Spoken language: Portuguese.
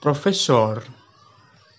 professor.